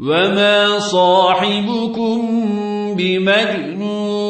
وما صاحبكم بمجنون